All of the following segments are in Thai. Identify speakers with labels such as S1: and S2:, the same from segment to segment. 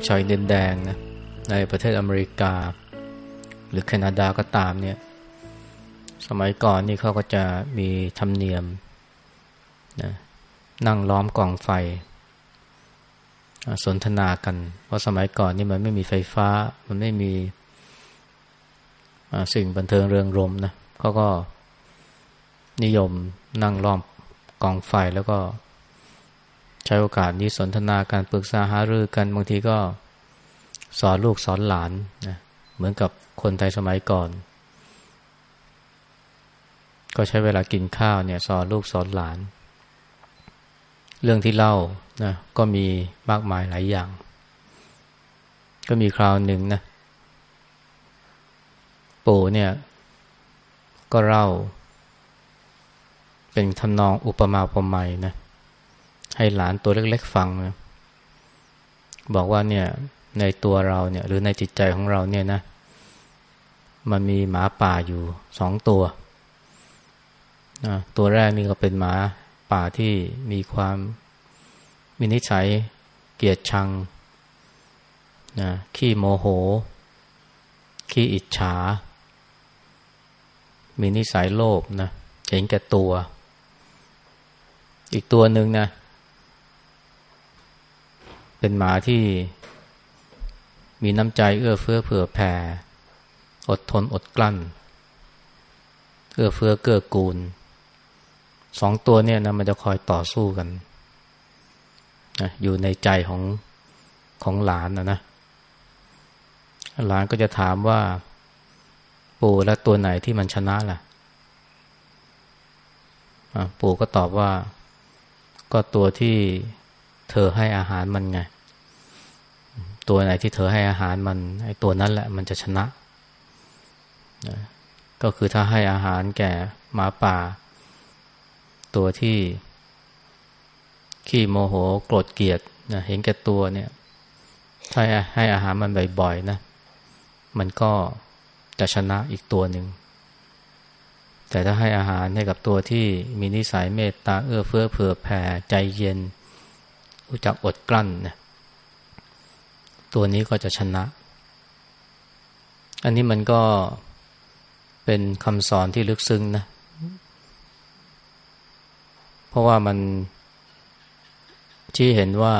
S1: วกชาวอินเดียนแดงนะในประเทศอเมริกา หรือแคนาดาก็ตามเนี่ย สมัยก่อนนี่เขาก็จะมีธรรมเนียมนะนั่งล้อมกองไฟ สนทนากัน เพราะสมัยก่อนนี่มันไม่มีไฟฟ้า มันไม่มีสิ่งบันเทิงเริงรมนะเขาก็นิยมนั่งล้อมกองไฟแล้วก็ ใช้โอกาสนี้สนทนาการปรึกษาหารือกันบางทีก็สอนลูกสอนหลานนะเหมือนกับคนไทยสมัยก่อน ก็ใช้เวลากินข้าวเนี่ย สอนลูกสอนหลาน เรื่องที่เล่านะก็มีมากมายหลายอย่าง ก็มีคราวหนึ่งนะปู่เนี่ย ก็เล่า เป็นทำนองอุปมาอุปไมยนะ ให้หลานตัวเล็ก ๆ ฟังนะบอกว่าเนี่ยในตัวเราเนี่ย หรือในจิตใจของเราเนี่ยนะ มันมีหมาป่าอยู่สองตัวนะตัวแรกนี่ก็เป็นหมาป่าที่มีความมีนิสัยเกียดชังนะขี้โมโห ขี้อิจฉา มีนิสัยโลภนะเห็นแก่ตัว อีกตัวหนึ่งนะ เป็นหมาที่มีน้ำใจเอื้อเฟื้อเผื่อแผ่ อดทนอดกลั้น เอื้อเฟื้อเกื้อกูล สองตัวเนี่ยนะมันจะคอยต่อสู้กันนะอยู่ในใจของของหลานนะนะ หลานก็จะถามว่าปู่และตัวไหนที่มันชนะล่ะปู่ก็ตอบว่า ก็ตัวที่ เธอให้อาหารมันไง ตัวไหนที่เธอให้อาหารมันไอ้ตัวนั้นแหละมันจะชนะนะก็คือถ้าให้อาหารแก่หมาป่า ตัวที่ ขี้โมโหโกรธเกลียดนะเห็นแก่ตัวเนี่ย ถ้าให้อาหารมันบ่อยๆนะ มันก็จะชนะอีกตัวหนึ่ง แต่ถ้าให้อาหารให้กับตัวที่มีนิสัยเมตตาเอื้อเฟื้อเผื่อแผ่ใจเย็น รู้จักอดกลั้นนะตัวนี้ก็จะชนะ อันนี้มันก็เป็นคำสอนที่ลึกซึ้งนะ เพราะว่ามันที่เห็นว่า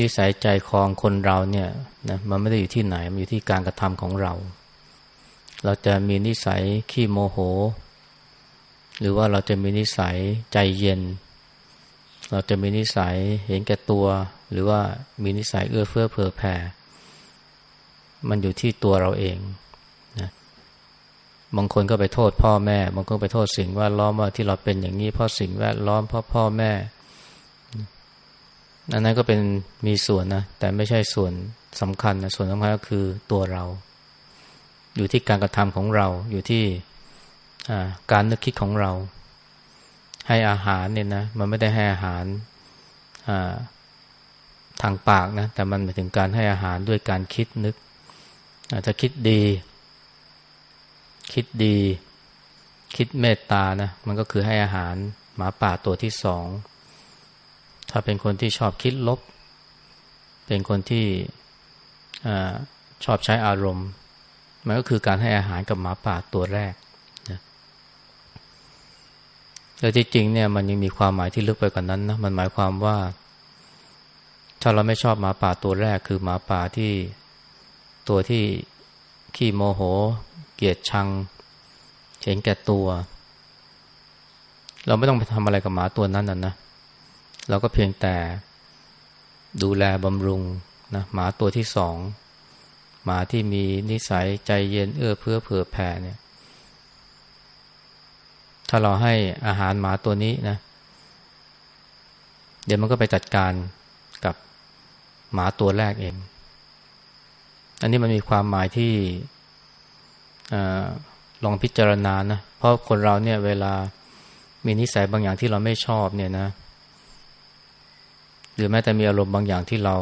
S1: นิสัยใจคองคนเราเนี่ยนะมันไม่ได้อยู่ที่ไหน มันอยู่ที่การกระทำของเรา เราจะมีนิสัยขี้โมโห หรือว่าเราจะมีนิสัยใจเย็น เราจะมีนิสัยเห็นแก่ตัว หรือว่ามีนิสัยเอื้อเฟื้อเผื่อแผ่ มันอยู่ที่ตัวเราเองนะบางคนก็ไปโทษพ่อแม่ บางคนไปโทษสิ่งแวดล้อมว่าที่เราเป็นอย่างนี้เพราะสิ่งแวดล้อมเพราะพ่อแม่อันนั้นก็เป็นมีส่วนนะแต่ไม่ใช่ส่วนสำคัญนะส่วนสำคัญก็คือตัวเรา อยู่ที่การกระทำของเราอยู่ที่การนึกคิดของเรา ให้อาหารเนี่ยนะมันไม่ได้ให้อาหารทางปากนะแต่มันหมายถึงการให้อาหารด้วยการคิดนึกถ้าคิดดี คิดดี คิดเมตตานะมันก็คือให้อาหารหมาป่าตัวที่สอง ถ้าเป็นคนที่ชอบคิดลบ เป็นคนที่อชอบใช้อารมณ์ มันก็คือการให้อาหารกับหมาป่าตัวแรก แต่ที่จริงเนี่ยมันยังมีความหมายที่ลึกไปกว่านนั้นนะมันหมายความว่า ถ้าเราไม่ชอบหมาป่าตัวแรกคือหมาป่าที่ตัวที่ขี้โมโห เกลียดชังเฉงแก่ตัว เราไม่ต้องไปทำอะไรกับหมาตัวนั้นน่ะนะเราก็เพียงแต่ดูแลบำรุงนะหมาตัวที่สองหมาที่มีนิสัยใจเย็นเอื้อเพื่อเผื่อแผ่เนี่ย ถ้าเราให้อาหารหมาตัวนี้นะ เดี๋ยวมันก็ไปจัดการกับหมาตัวแรกเอง อันนี้มันมีความหมายที่ลองพิจารณานะ เพราะคนเราเนี่ยเวลามีนิสัยบางอย่างที่เราไม่ชอบเนี่ยนะ หรือแม้แต่มีอารมณ์บางอย่างที่เรา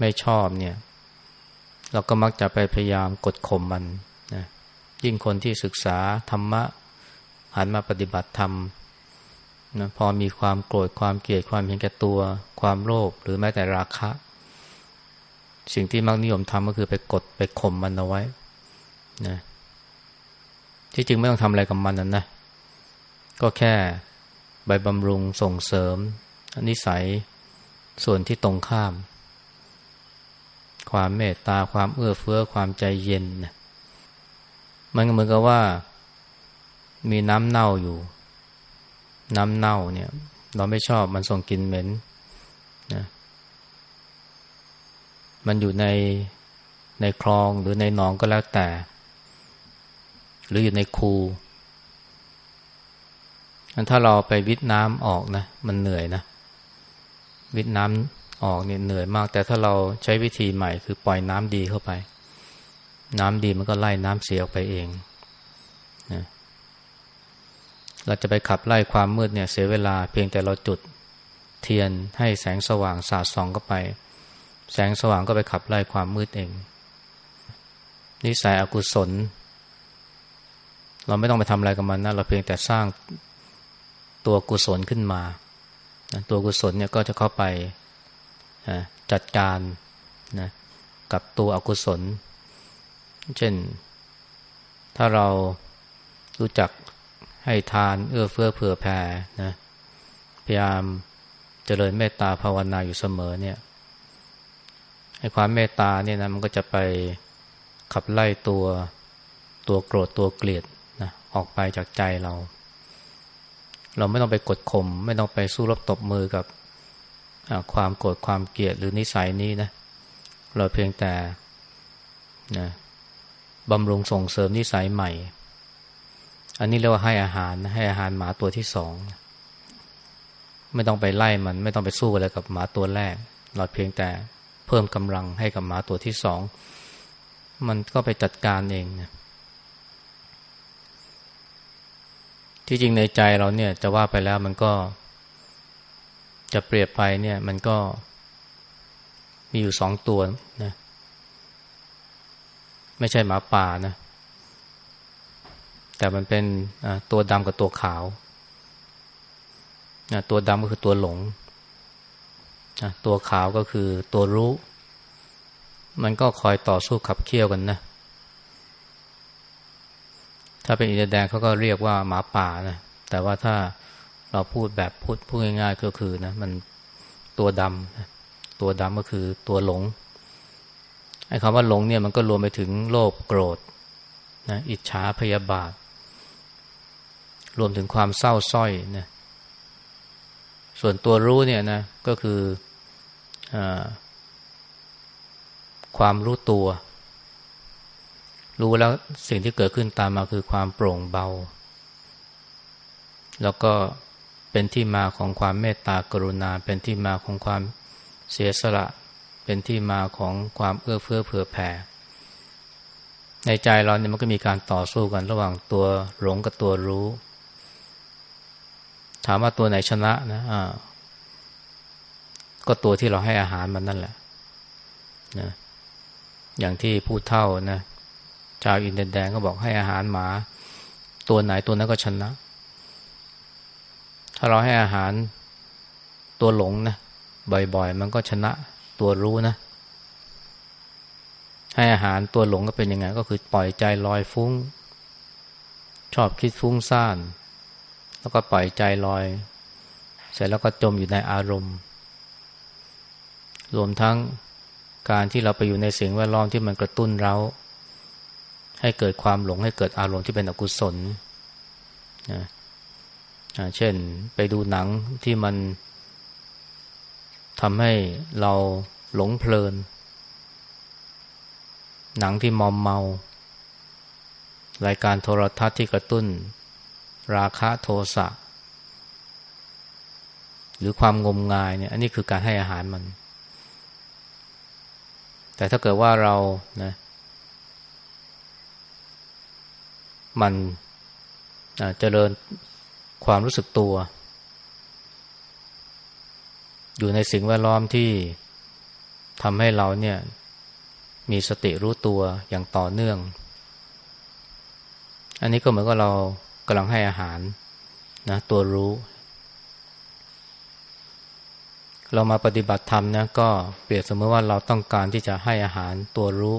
S1: ไม่ชอบเนี่ย เราก็มักจะไปพยายามกดข่มมันนะยิ่งคนที่ศึกษาธรรมะ หันมาปฏิบัติธรรมนะพอมีความโกรธความเกลียดความเห็นแก่ตัว ความโลภหรือแม้แต่ราคะ สิ่งที่มักนิยมทำก็คือไปกดไปข่มมันเอาไว้นะที่จริงไม่ต้องทำอะไรกับมันนั่นนะ ก็แค่ใบบำรุงส่งเสริมนิสัยส่วนที่ตรงข้าม ความเมตตาความเอื้อเฟื้อความใจเย็นนะมันเหมือนกับว่า มีน้ำเน่าอยู่ น้ำเน่าเนี่ย เราไม่ชอบมันส่งกลิ่นเหม็นนะมันอยู่ในในคลองหรือในหนองก็แล้วแต่ หรืออยู่ในคูถ้าเราไปวิทน้ำออกนะ มันเหนื่อยนะวิทน้ำออกเนี่ยเหนื่อยมาก แต่ถ้าเราใช้วิธีใหม่คือปล่อยน้ำดีเข้าไป น้ำดีมันก็ไล่น้ำเสียออกไปเองนะ เราจะไปขับไล่ความมืดเนี่ยเสียเวลาเพียงแต่เราจุดเทียนให้แสงสว่างสาดส่องเข้าไป แสงสว่างก็ไปขับไล่ความมืดเอง นิสัยอกุศล เราไม่ต้องไปทำอะไรกับมันนะเราเพียงแต่สร้างตัวกุศลขึ้นมาตัวกุศลเนี่ยก็จะเข้าไปจัดการนะกับตัวอกุศล เช่น ถ้าเรารู้จัก ให้ทานเอื้อเฟื้อเผื่อแผ่นะพยายามเจริญเมตตาภาวนาอยู่เสมอเนี่ยให้ความเมตตาเนี่ยนะมันก็จะไปขับไล่ตัวตัวโกรธตัวเกลียดนะออกไปจากใจเรา เราไม่ต้องไปกดข่มไม่ต้องไปสู้รบตบมือกับความโกรธความเกลียดหรือนิสัยนี้นะเราเพียงแต่นะบำรุงส่งเสริมนิสัยใหม่ อันนี้เรียกว่าให้อาหารให้อาหารหมาตัวที่สองไม่ต้องไปไล่มัน ไม่ต้องไปสู้อะไรกับหมาตัวแรก เราเพียงแต่เพิ่มกำลังให้กับหมาตัวที่สองมันก็ไปจัดการเองนะที่จริงในใจเราเนี่ยจะว่าไปแล้วมันก็จะเปรียบไปเนี่ย มันก็มีอยู่สองตัวนะไม่ใช่หมาป่านะ แต่มันเป็นตัวดำกับตัวขาว ตัวดำก็คือตัวหลง ตัวขาวก็คือตัวรู้ มันก็คอยต่อสู้ขับเคี่ยวกันนะ ถ้าเป็นอินเดียแดงเขาก็เรียกว่าหมาป่านะ แต่ว่าถ้าเราพูดแบบพูดพูดง่ายๆก็คือนะมันตัวดำตัวดำก็คือตัวหลง ไอ้คำว่าหลงเนี่ยมันก็รวมไปถึงโลภโกรธนะอิจฉาพยาบาท รวมถึงความเศร้าส้อยนะส่วนตัวรู้เนี่ยนะก็คืออความรู้ตัว รู้แล้วสิ่งที่เกิดขึ้นตามมาคือความโปร่งเบา แล้วก็เป็นที่มาของความเมตตากรุณา เป็นที่มาของความเสียสละ เป็นที่มาของความเอื้อเฟื้อเผื่อแผ่ ในใจเราเนี่ยมันก็มีการต่อสู้กันระหว่างตัวหลงกับตัวรู้ ถามว่าตัวไหนชนะนะอ่าก็ตัวที่เราให้อาหารมันนั่นแหละนะอย่างที่พูดเท่านะชาวอินเดียแดงก็บอกให้อาหารหมา ตัวไหนตัวนั้นก็ชนะ ถ้าเราให้อาหารตัวหลงนะบ่อยๆ มันก็ชนะตัวรู้นะ ให้อาหารตัวหลงก็เป็นยังไง ก็คือปล่อยใจลอยฟุ้ง ชอบคิดฟุ้งซ่าน แล้วก็ปล่อยใจลอย เสร็จแล้วก็จมอยู่ในอารมณ์ รวมทั้งการที่เราไปอยู่ในสิ่งแวดล้อมที่มันกระตุ้นเรา ให้เกิดความหลงให้เกิดอารมณ์ที่เป็นอกุศลนะเช่นไปดูหนังที่มันทำให้เราหลงเพลิน หนังที่มอมเมา รายการโทรทัศน์ที่กระตุ้น ราคะโทสะหรือความงมงายเนี่ย อันนี้คือการให้อาหารมัน แต่ถ้าเกิดว่าเรานะมันเจริญความรู้สึกตัว อยู่ในสิ่งแวดล้อมที่ทำให้เราเนี่ย มีสติรู้ตัวอย่างต่อเนื่อง อันนี้ก็เหมือนกับเราำลังให้อาหารนะตัวรู้ เรามาปฏิบัติธรรมนะก็เปรียบเสมอว่าเราต้องการที่จะให้อาหารตัวรู้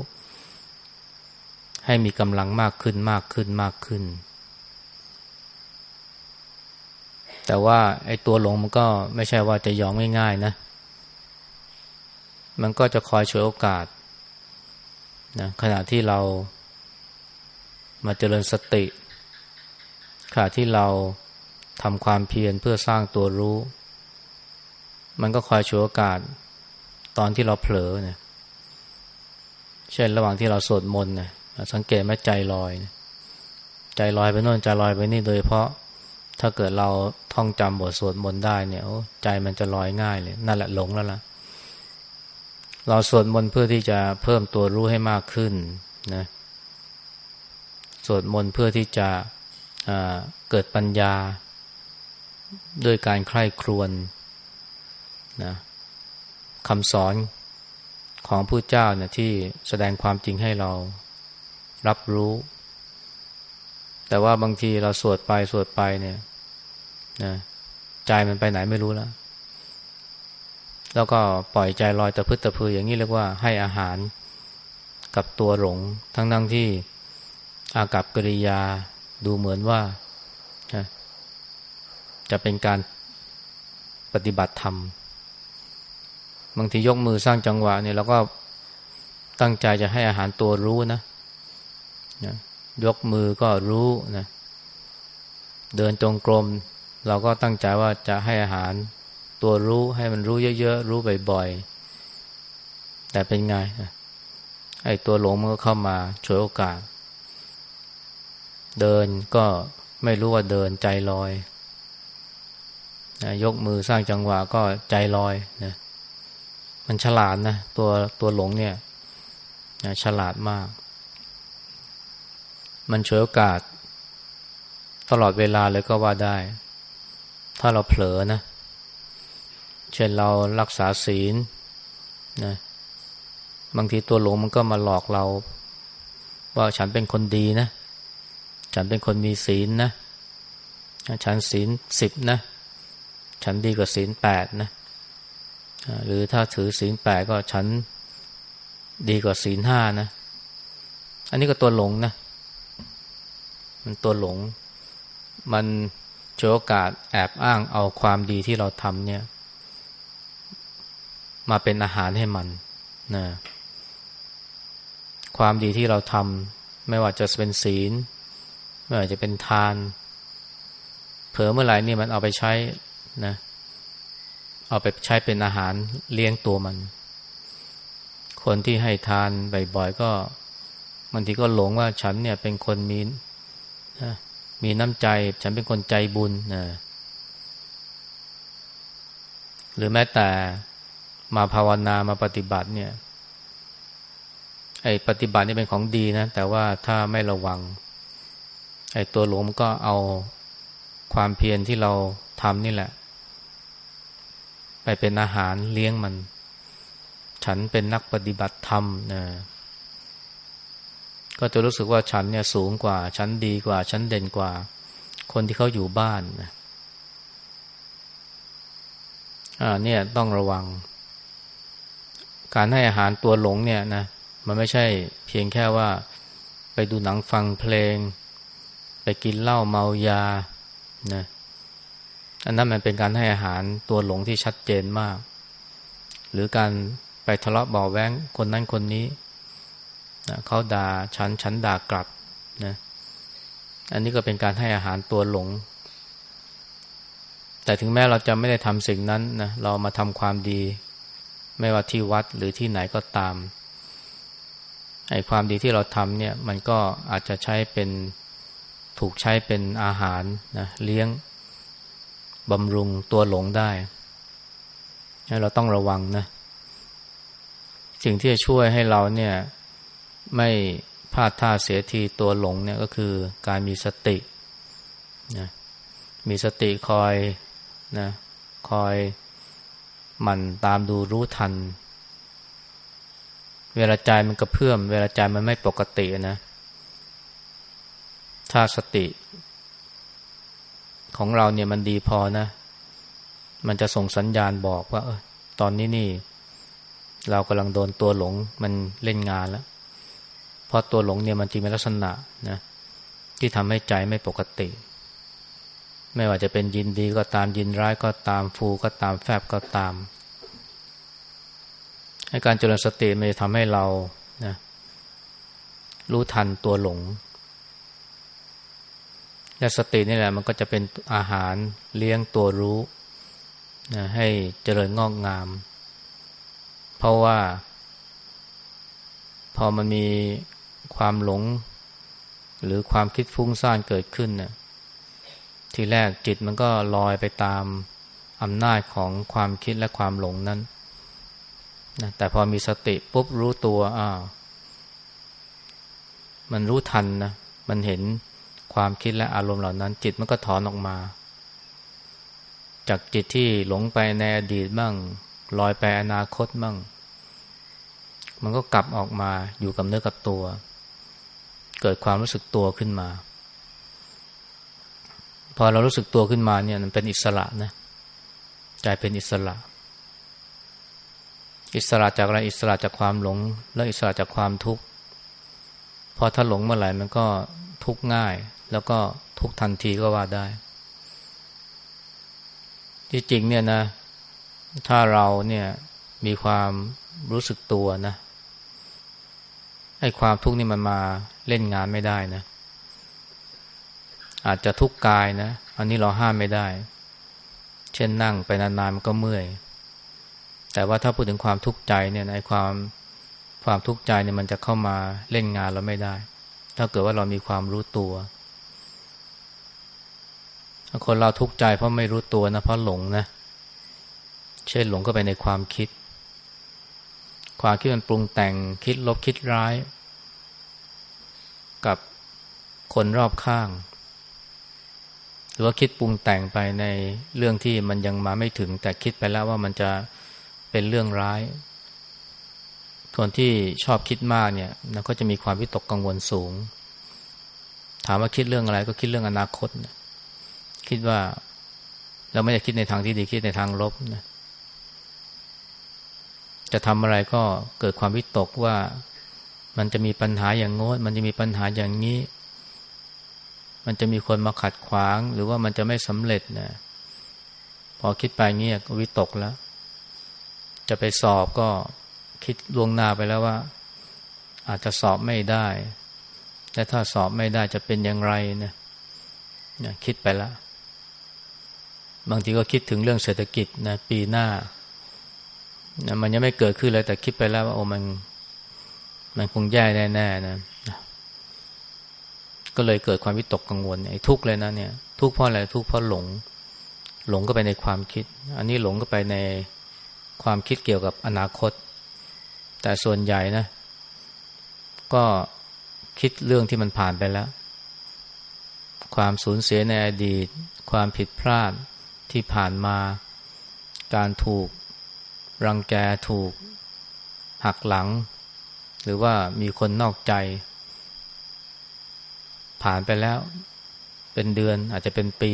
S1: ให้มีกำลังมากขึ้นมากขึ้นมากขึ้น แต่ว่าไอ้ตัวหลงมันก็ไม่ใช่ว่าจะยอมง่ายๆนะ มันก็จะคอยฉวยโอกาสนะขณะที่เรามาเจริญสติ ขณะที่เราทำความเพียรเพื่อสร้างตัวรู้ มันก็คอยฉวยโอกาสตอนที่เราเผลอเนี่ยเช่นระหว่างที่เราสวดมนต์เนี่ยสังเกตไหมใจลอย ใจลอยไปโน่นใจลอยไปนี่โดยเพราะถ้าเกิดเราท่องจำบทสวดมนต์ได้เนี่ยใจมันจะลอยง่ายเลย นั่นแหละหลงแล้วล่ะ เราสวดมนต์เพื่อที่จะเพิ่มตัวรู้ให้มากขึ้นนะสวดมนต์เพื่อที่จะ เกิดปัญญาด้วยการใคร่ครวญนะคำสอนของผู้เจ้าเนี่ยที่แสดงความจริงให้เรารับรู้ แต่ว่าบางทีเราสวดไปสวดไปเนี่ยนะใจมันไปไหนไม่รู้แล้ว แล้วก็ปล่อยใจลอยตะพึดตะพืออย่างนี้เรียกว่าให้อาหารกับตัวหลง ทั้งทั้งที่อากับกิริยา ดูเหมือนว่าจะเป็นการปฏิบัติธรรม บางทียกมือสร้างจังหวะเนี่ยเราก็ตั้งใจจะให้อาหารตัวรู้นะนะยกมือก็รู้นะเดินจงกรม เราก็ตั้งใจว่าจะให้อาหารตัวรู้ให้มันรู้เยอะๆ รู้บ่อยๆ แต่เป็นไงไอ้ตัวหลงมันก็เข้ามาช่วยโอกาส เดินก็ไม่รู้ว่าเดินใจลอยนะยกมือสร้างจังหวะก็ใจลอยนะมันฉลาดนะตัวตัวหลงเนี่ยนะฉลาดมาก มันฉวยโอกาส ตลอดเวลาเลยก็ว่าได้ ถ้าเราเผลอนะ เช่นเรารักษาศีลนะบางทีตัวหลงมันก็มาหลอกเรา ว่าฉันเป็นคนดีนะ ฉันเป็นคนมีศีลนะ ฉันศีลสิบนะ ฉันดีกว่าศีลแปดนะ หรือถ้าถือศีลแปดก็ฉันดีกว่าศีลห้านะ อันนี้ก็ตัวหลงนะ มันตัวหลง มันโชโอกาสแอบอ้างเอาความดีที่เราทำเนี่ย มาเป็นอาหารให้มันนะความดีที่เราทำไม่ว่าจะเป็นศีล ไม่ว่าจะเป็นทาน เผลอเมื่อไหร่นี่มันเอาไปใช้นะ เอาไปใช้เป็นอาหารเลี้ยงตัวมัน คนที่ให้ทานบ่อยๆก็บางทีก็หลงว่าฉันเนี่ยเป็นคนมีนะมีน้ำใจ ฉันเป็นคนใจบุญนะหรือแม้แต่มาภาวนามาปฏิบัติเนี่ยไอ้ปฏิบัตินี่เป็นของดีนะ แต่ว่าถ้าไม่ระวัง ไอ้ตัวหลงมันก็เอาความเพียรที่เราทำนี่แหละ ไปเป็นอาหารเลี้ยงมัน ฉันเป็นนักปฏิบัติธรรมนะก็จะรู้สึกว่าฉันเนี่ยสูงกว่า ฉันดีกว่า ฉันเด่นกว่า คนที่เขาอยู่บ้านนะอ่าเนี่ยต้องระวัง การให้อาหารตัวหลงเนี่ยนะมันไม่ใช่เพียงแค่ว่าไปดูหนังฟังเพลง ไปกินเหล้าเมายานะอันนั้นมันเป็นการให้อาหารตัวหลงที่ชัดเจนมาก หรือการไปทะเลาะเบาแว้งคนนั้นคนนี้นะเขาด่าฉันฉันด่ากลับนะอันนี้ก็เป็นการให้อาหารตัวหลง แต่ถึงแม้เราจะไม่ได้ทำสิ่งนั้นนะเรามาทำความดี ไม่ว่าที่วัดหรือที่ไหนก็ตามไอ้ความดีที่เราทำเนี่ย มันก็อาจจะใช้เป็น ถูกใช้เป็นอาหารนะเลี้ยงบำรุงตัวหลงได้ เราต้องระวังนะ สิ่งที่จะช่วยให้เราเนี่ยไม่พลาดท่าเสียทีตัวหลงเนี่ยก็คือการมีสตินะมีสติคอยนะคอยหมั่นตามดูรู้ทัน เวลาใจมันกระเพื่อม เวลาใจมันไม่ปกตินะ ถ้าสติของเราเนี่ยมันดีพอนะ มันจะส่งสัญญาณบอกว่า เออตอนนี้นี่ เรากำลังโดนตัวหลงมันเล่นงานแล้วเพราะตัวหลงเนี่ยมันจริงเป็นลักษณะนะที่ทำให้ใจไม่ปกติ ไม่ว่าจะเป็นยินดีก็ตามยินร้ายก็ตามฟูก็ตามแฟบก็ตามให้การเจริญสติมันจะทำให้เรานะรู้ทันตัวหลง และสตินี่แหละมันก็จะเป็นอาหารเลี้ยงตัวรู้นะให้เจริญงอกงาม เพราะว่า พอมันมีความหลง หรือความคิดฟุ้งซ่านเกิดขึ้นนะทีแรกจิตมันก็ลอยไปตามอำนาจของความคิดและความหลงนั้นนะแต่พอมีสติปุ๊บรู้ตัวอ้าวมันรู้ทันนะ มันเห็น ความคิดและอารมณ์เหล่านั้น จิตมันก็ถอนออกมา จากจิตที่หลงไปในอดีตบ้างลอยไปอนาคตบ้าง มันก็กลับออกมาอยู่กับเนื้อกับตัว เกิดความรู้สึกตัวขึ้นมา พอเรารู้สึกตัวขึ้นมาเนี่ยมันเป็นอิสระนะใจเป็นอิสระ อิสระจากอะไรอิสระจากความหลง และอิสระจากความทุกข์พอถ้าหลงเมื่อไหร่มันก็ ทุกง่าย แล้วก็ทุกทันทีก็ว่าได้ ที่จริงเนี่ยนะ ถ้าเราเนี่ยมีความรู้สึกตัวนะไอ้ความทุกข์นี่มันมาเล่นงานไม่ได้นะ อาจจะทุกข์กายนะ อันนี้เราห้ามไม่ได้ เช่นนั่งไปนานๆมันก็เมื่อย แต่ว่าถ้าพูดถึงความทุกข์ใจเนี่ยไอ้ความความทุกข์ใจเนี่ยมันจะเข้ามาเล่นงานเราไม่ได้ ถ้าเกิดว่าเรามีความรู้ตัวคนเราทุกข์ใจเพราะไม่รู้ตัวนะเพราะหลงนะ เช่นหลงก็ไปในความคิด ความคิดมันปรุงแต่งคิดลบคิดร้าย กับคนรอบข้าง หรือว่าคิดปรุงแต่งไปในเรื่องที่มันยังมาไม่ถึง แต่คิดไปแล้วว่ามันจะเป็นเรื่องร้าย คนที่ชอบคิดมากเนี่ยก็จะมีความวิตกกังวลสูง ถามว่าคิดเรื่องอะไร ก็คิดเรื่องอนาคตนะคิดว่าเราไม่ได้คิดในทางที่ดีคิดในทางลบนะจะทำอะไรก็เกิดความวิตกว่ามันจะมีปัญหาอย่างโน้นมันจะมีปัญหาอย่างนี้ มันจะมีคนมาขัดขวาง หรือว่ามันจะไม่สำเร็จนะพอคิดไปเงี้ยก็วิตกแล้ว จะไปสอบก็ คิดล่วงหน้าไปแล้วว่า อาจจะสอบไม่ได้และถ้าสอบไม่ได้จะเป็นอย่างไรนะคิดไปแล้วบางทีก็คิดถึงเรื่องเศรษฐกิจนะปีหน้านะมันยังไม่เกิดขึ้นเลยแต่คิดไปแล้วว่าโอ้มัน มันคงแย่แน่ๆนะก็เลยเกิดความวิตกกังวลไอ้ทุกข์เลยนะเนี่ย ทุกข์เพราะอะไรทุกข์เพราะหลง หลงก็ไปในความคิด อันนี้หลงก็ไปในความคิดเกี่ยวกับอนาคต แต่ส่วนใหญ่นะ ก็คิดเรื่องที่มันผ่านไปแล้ว ความสูญเสียในอดีต ความผิดพลาดที่ผ่านมา การถูกรังแกถูก หักหลัง หรือว่ามีคนนอกใจ ผ่านไปแล้ว เป็นเดือนอาจจะเป็นปี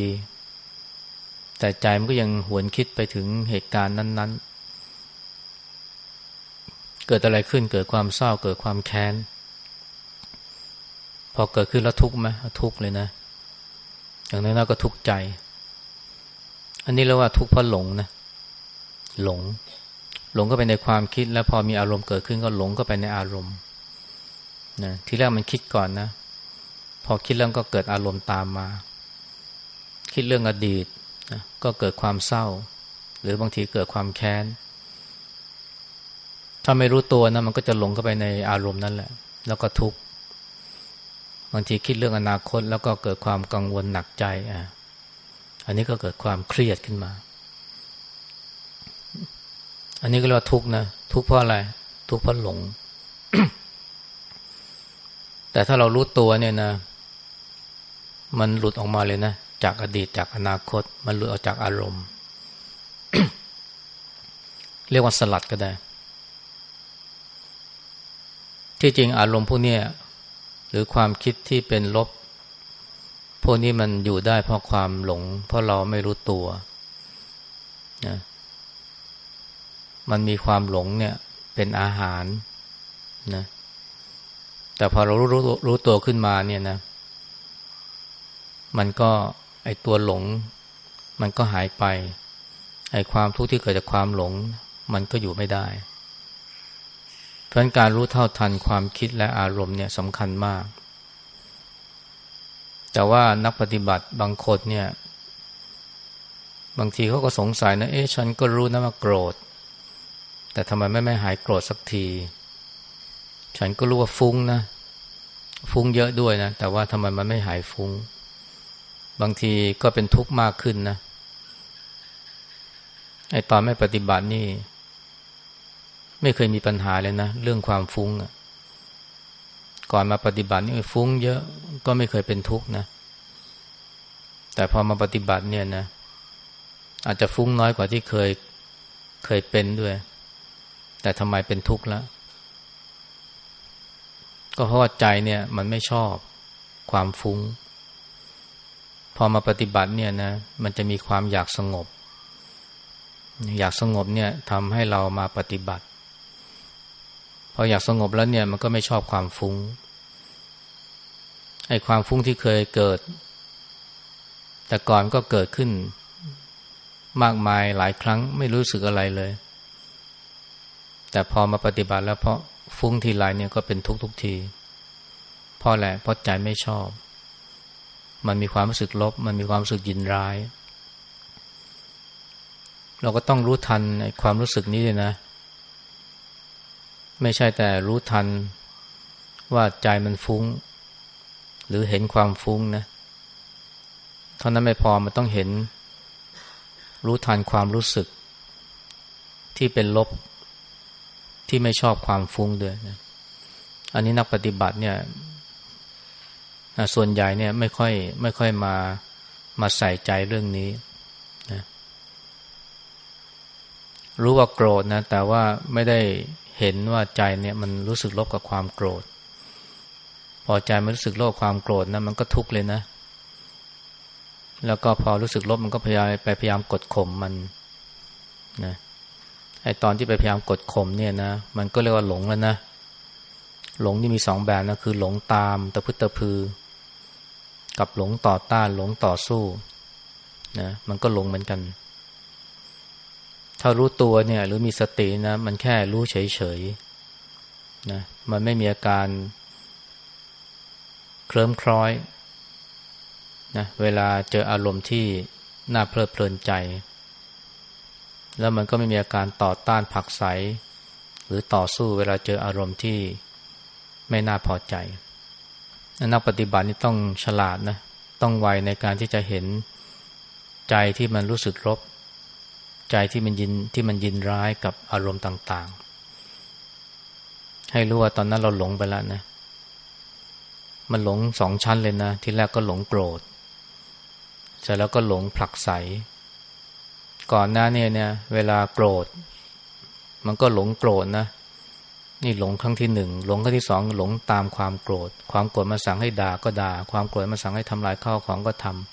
S1: แต่ใจมันก็ยังหวนคิดไปถึงเหตุการณ์นั้น ๆ เกิดอะไรขึ้นเกิดความเศร้าเกิดความแค้น พอเกิดขึ้นแล้วทุกข์ไหมทุกข์เลยนะ อย่างนั้นก็ทุกข์ใจ อันนี้เรียกว่าทุกข์เพราะหลงนะ หลง หลงก็ไปในความคิดแล้วพอมีอารมณ์เกิดขึ้นก็หลงก็ไปในอารมณ์นะทีแรกมันคิดก่อนนะ พอคิดแล้วก็เกิดอารมณ์ตามมา คิดเรื่องอดีตนะก็เกิดความเศร้า หรือบางทีเกิดความแค้น ถ้าไม่รู้ตัวนะมันก็จะหลงเข้าไปในอารมณ์นั่นแหละ แล้วก็ทุกข์บางทีคิดเรื่องอนาคต แล้วก็เกิดความกังวลหนักใจอะอันนี้ก็เกิดความเครียดขึ้นมา อันนี้ก็เรียกว่าทุกข์นะทุกข์เพราะอะไร ทุกข์เพราะหลง แต่ถ้าเรารู้ตัวเนี่ยนะ มันหลุดออกมาเลยนะจากอดีตจากอนาคต มันหลุดออกจากอารมณ์ เรียกว่าสลัดก็ได้ ที่จริงอารมณ์พวกนี้หรือความคิดที่เป็นลบ พวกนี้มันอยู่ได้เพราะความหลง เพราะเราไม่รู้ตัวนะมันมีความหลงเนี่ยเป็นอาหารนะแต่พอเรารู้รู้รู้ตัวขึ้นมาเนี่ยนะ มันก็ไอตัวหลง มันก็หายไปไอความทุกข์ที่เกิดจากความหลง มันก็อยู่ไม่ได้ เพราะการรู้เท่าทันความคิดและอารมณ์เนี่ยสำคัญมาก แต่ว่านักปฏิบัติบางคนเนี่ย บางทีเขาก็สงสัยนะเอ๊ะฉันก็รู้นะว่าโกรธ แต่ทำไมไม่ไม่หายโกรธสักที ฉันก็รู้ว่าฟุ้งนะ ฟุ้งเยอะด้วยนะ แต่ว่าทำไมมันไม่หายฟุ้ง บางทีก็เป็นทุกข์มากขึ้นนะไอตอนไม่ปฏิบัตินี่ ไม่เคยมีปัญหาเลยนะ เรื่องความฟุ้งอะก่อนมาปฏิบัตินี่ฟุ้งเยอะก็ไม่เคยเป็นทุกข์นะ แต่พอมาปฏิบัติเนี่ยนะ อาจจะฟุ้งน้อยกว่าที่เคยเคยเป็นด้วย แต่ทำไมเป็นทุกข์ล้วก็เพราะว่าใจเนี่ย มันไม่ชอบความฟุ้ง พอมาปฏิบัติเนี่ยนะ มันจะมีความอยากสงบ อยากสงบเนี่ยทำให้เรามาปฏิบัติ ออยากสงบแล้วเนี่ยมันก็ไม่ชอบความฟุง้งไอ้ความฟุ้งที่เคยเกิด แต่ก่อนก็เกิดขึ้น มากมายหลายครั้งไม่รู้สึกอะไรเลย แต่พอมาปฏิบัติแล้วเพราะฟุ้งทีไรเนี่ยก็เป็นทุกทุกทีเพราะแหละเพราะใจไม่ชอบ มันมีความรู้สึกลบ มันมีความรู้สึกยินร้าย เราก็ต้องรู้ทันไอ้ความรู้สึกนี้เลยนะ ไม่ใช่แต่รู้ทันว่าใจมันฟุง้ง หรือเห็นความฟุ้งนะเท่านั้นไม่พอมันต้องเห็น รู้ทันความรู้สึก ที่เป็นลบที่ไม่ชอบความฟุ้งด้วยนะอันนี้นักปฏิบัติเนี่ยส่วนใหญ่เนี่ยไม่ค่อยไม่ค่อยมามาใส่ใจเรื่องนี้นะ รู้ว่าโกรธนะ แต่ว่าไม่ได้เห็นว่าใจเนี่ยมันรู้สึกลบกับความโกรธ พอใจมันรู้สึกลบความโกรธนะมันก็ทุกข์เลยนะ แล้วก็พอรู้สึกลบมันก็พยายามไปพยายามกดข่มมันนะไอตอนที่ไปพยายามกดข่มเนี่ยนะ มันก็เรียกว่าหลงแล้วนะ หลงที่มีสองแบบนะคือหลงตามตะพึตะพือ กับหลงต่อต้านหลงต่อสู้นะมันก็หลงเหมือนกัน ถ้ารู้ตัวเนี่ย หรือมีสตินะ มันแค่รู้เฉยๆนะมันไม่มีอาการเคลิ้มคล้อยนะเวลาเจออารมณ์ที่น่าเพลิดเพลินใจ แล้วมันก็ไม่มีอาการต่อต้านผักใส หรือต่อสู้เวลาเจออารมณ์ที่ไม่น่าพอใจ นักปฏิบัตินี่ต้องฉลาดนะ ต้องไวในการที่จะเห็นใจที่มันรู้สึกรบ ใจที่มันยินที่มันยินร้ายกับอารมณ์ต่าง ๆ ให้รู้ว่าตอนนั้นเราหลงไปแล้วนะ มันหลงสองชั้นเลยนะ ที่แรกก็หลงโกรธ เสร็จแล้วก็หลงผลักใสก่อนหน้านี้เนี่ย เวลาโกรธ มันก็หลงโกรธนะ นี่หลงครั้งที่หนึ่ง หลงครั้งที่สองหลงตามความโกรธ ความโกรธมาสั่งให้ด่าก็ด่า ความโกรธมาสั่งให้ทำลายข้าวของก็ทำ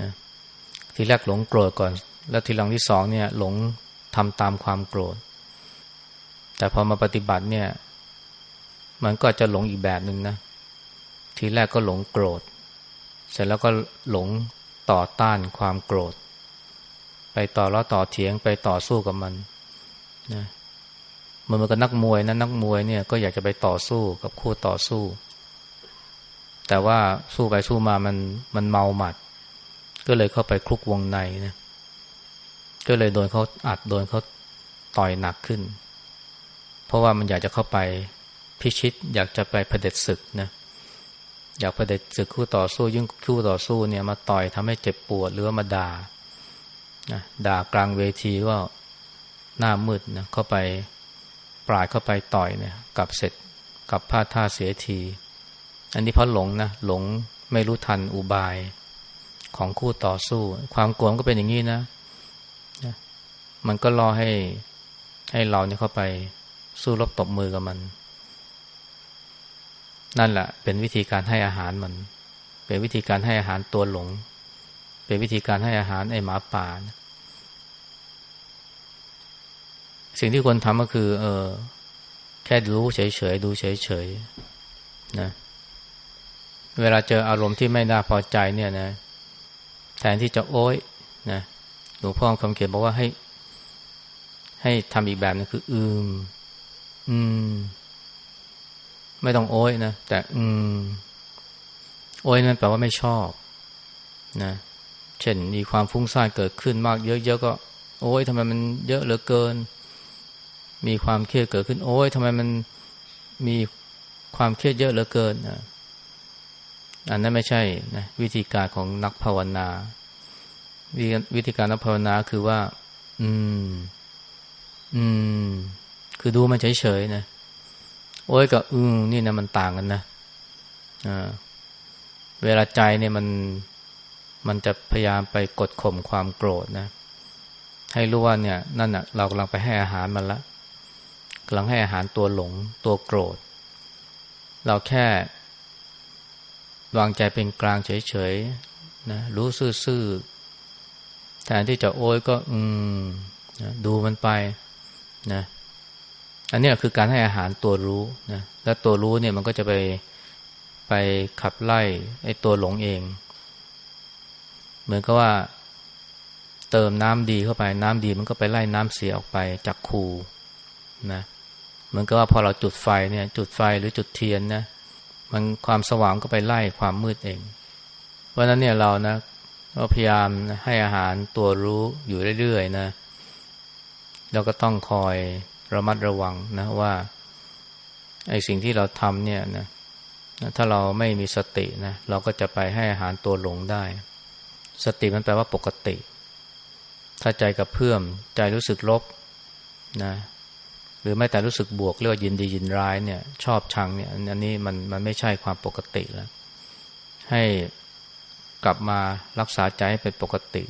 S1: นะ ทีแรกหลงโกรธก่อน แล้วทีหลังที่สองเนี่ยหลงทำตามความโกรธ แต่พอมาปฏิบัติเนี่ย มันก็จะหลงอีกแบบหนึ่งนะ ทีแรกก็หลงโกรธ เสร็จแล้วก็หลงต่อต้านความโกรธ ไปต่อแล้วต่อเถียงไปต่อสู้กับมันนะมันเหมือนกับนักมวยนะนักมวยเนี่ยก็อยากจะไปต่อสู้กับคู่ต่อสู้ แต่ว่าสู้ไปสู้มามันมันเมาหมัด ก็เลยเข้าไปคลุกวงในนะก็เลยโดนเขาอัดโดนเขาต่อยหนักขึ้น เพราะว่ามันอยากจะเข้าไปพิชิต อยากจะไปเผด็จศึกนะอยากเผด็จศึกคู่ต่อสู้ยิ่งคู่ต่อสู้เนี่ยมาต่อยทำให้เจ็บปวดหรือว่ามาด่านะด่ากลางเวทีว่าหน้ามืดนะเข้าไปปลายเข้าไปต่อยเนี่ยกับเสร็จกับพลาดท่าเสียที อันนี้เพราะหลงนะหลงไม่รู้ทันอุบาย ของคู่ต่อสู้ ความกลัวก็เป็นอย่างนี้นะ มันก็รอให้ให้เราเนี่ยเข้าไปสู้รบตบมือกับมัน นั่นแหละเป็นวิธีการให้อาหารมัน เป็นวิธีการให้อาหารตัวหลง เป็นวิธีการให้อาหารไอหมาป่านะสิ่งที่ควรทำก็คือ เออ แค่รู้เฉยๆดูเฉยๆนะ เวลาเจออารมณ์ที่ไม่น่าพอใจเนี่ยนะ ทนที่จะโอ้ยนะหลวงพ่อคำเขียนบอกว่าให้ ให้ทำอีกแบบนึงคือ อืม อืม ไม่ต้องโอ้ยนะแต่อืม โอ้ยนั่นแปลว่าไม่ชอบ นะ เช่นมีความฟุ้งซ่านเกิดขึ้นมาก เยอะๆก็ โอ้ยทำไมมันเยอะเหลือเกิน มีความเครียดเกิดขึ้น โอ้ยทำไมมันมีความเครียดเยอะเหลือเกินนะ อันนั้นไม่ใช่นะวิธีการของนักภาวนา วิธีการนักภาวนาคือว่า อืม อืม คือดูมันเฉยๆนะโอ้ยกับอืมนี่นะมันต่างกันนะอ่าเวลาใจเนี่ยมันมันจะพยายามไปกดข่มความโกรธนะ ให้รู้ว่าเนี่ย นั่นน่ะ เรากำลังไปให้อาหารมันละกำลังให้อาหารตัวหลงตัวโกรธ เราแค่ วางใจเป็นกลางเฉยๆนะรู้ซื่อๆแทนที่จะโอ้ยก็อืมนะดูมันไปนะอันนี้คือการให้อาหารตัวรู้นะและตัวรู้เนี่ยมันก็จะไปไปขับไล่ไอ้ตัวหลงเอง เหมือนกับว่า เติมน้ำดีเข้าไปน้ำดีมันก็ไปไล่น้ำเสียออกไปจากคูนะเหมือนกับว่าพอเราจุดไฟเนี่ย จุดไฟหรือจุดเทียนนะ มันความสว่างก็ไปไล่ความมืดเอง เพราะนั้นเนี่ยเรานะก็พยายามให้อาหารตัวรู้อยู่เรื่อยๆนะเราก็ต้องคอยระมัดระวังนะว่าไอ้สิ่งที่เราทำเนี่ยนะถ้าเราไม่มีสตินะเราก็จะไปให้อาหารตัวหลงได้ สติมันแปลว่าปกติ ถ้าใจกับเพื่อมใจรู้สึกลบนะ หรือไม่แต่รู้สึกบวกเรียกว่ายินดียินร้ายเนี่ย ชอบชังเนี่ย อันนี้มันมันไม่ใช่ความปกติแล้ว ให้กลับมารักษาใจให้เป็นปกติ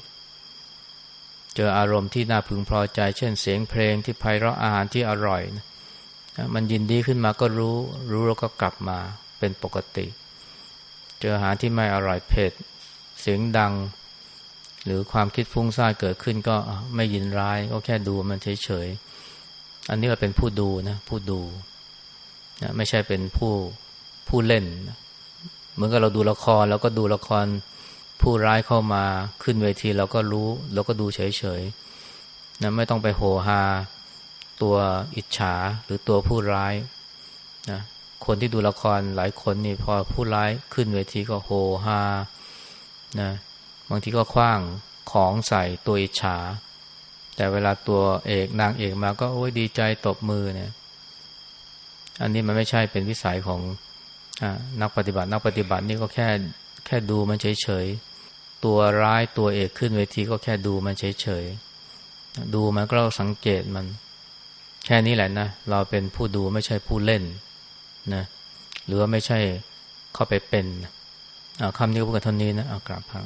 S1: เจออารมณ์ที่น่าพึงพอใจ เช่นเสียงเพลงที่ไพเราะอาหารที่อร่อยนะมันยินดีขึ้นมาก็รู้ รู้แล้วก็กลับมาเป็นปกติ เจออาหารที่ไม่อร่อยเผ็ดเสียงดัง หรือความคิดฟุ้งซ่านเกิดขึ้นก็ไม่ยินร้ายก็แค่ดูมันเฉยๆ อันนี้เราเป็นผู้ดูนะผู้ดูนะไม่ใช่เป็นผู้ผู้เล่น เหมือนกับเราดูละครเราก็ดูละครผู้ร้ายเข้ามาขึ้นเวทีเราก็รู้เราก็ดูเฉยๆนะไม่ต้องไปโหฮาตัวอิจฉาหรือตัวผู้ร้ายนะคนที่ดูละครหลายคนนี่พอผู้ร้ายขึ้นเวทีก็โหฮานะบางทีก็คว้างของใส่ตัวอิจฉา แต่เวลาตัวเอกนางเอกมาก็โอ้ยดีใจตบมือเนี่ย อันนี้มันไม่ใช่เป็นวิสัยของอนักปฏิบัติ นักปฏิบัตินี่ก็แค่แค่ดูมันเฉยๆ ตัวร้ายตัวเอกขึ้นเวทีก็แค่ดูมันเฉยๆ ดูมันก็สังเกตมัน แค่นี้แหละนะ เราเป็นผู้ดูไม่ใช่ผู้เล่นนะหรือว่าไม่ใช่เข้าไปเป็นคำนี้ก็พูดกันเท่านี้นะเอากราบครับ